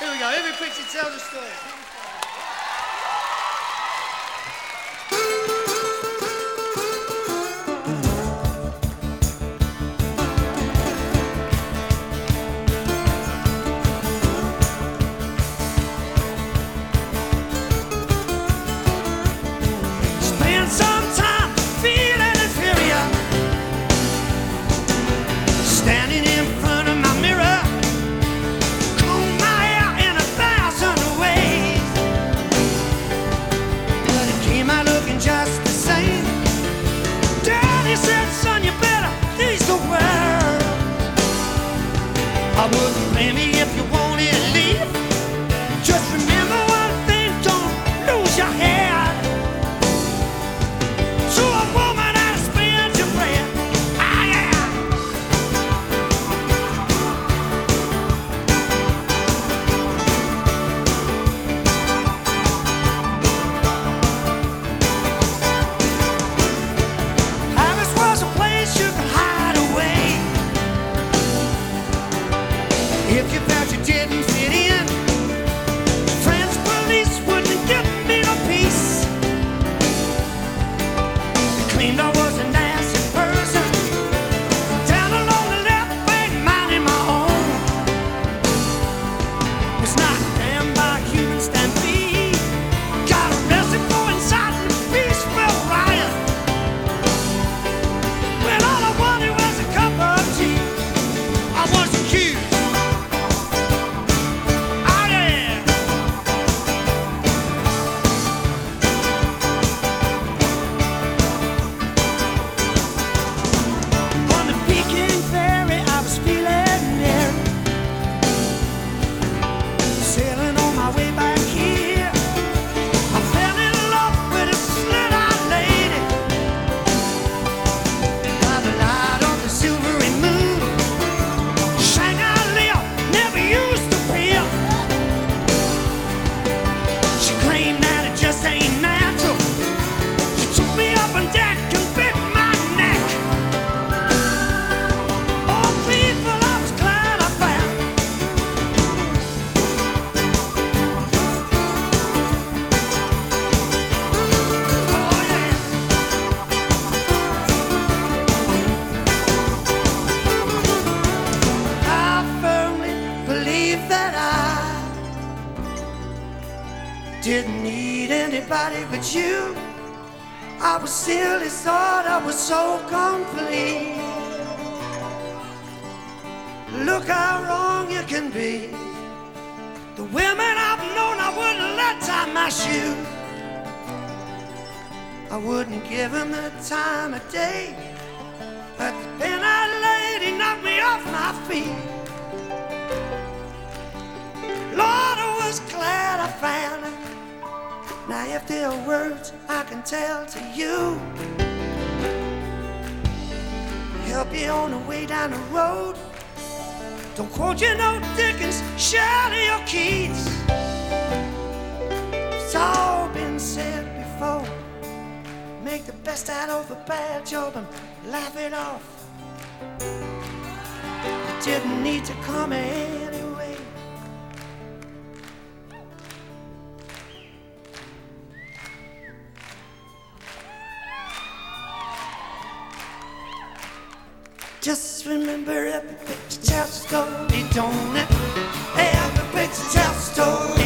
Here we go. Every picture tells a story. If you didn't need anybody but you. I was silly, thought I was so complete. Look how wrong you can be. The women I've known, I wouldn't let tie my shoe. I wouldn't give them the time of day. But then that lady knocked me off my feet. Lord, I was glad. If there are words I can tell to you, help you on the way down the road. Don't quote you no Dickens, Shelley or Keats. It's all been said before. Make the best out of a bad job and laugh it off. You didn't need to come anyway. Just remember every picture tells a story, don't it? Every picture tells a story.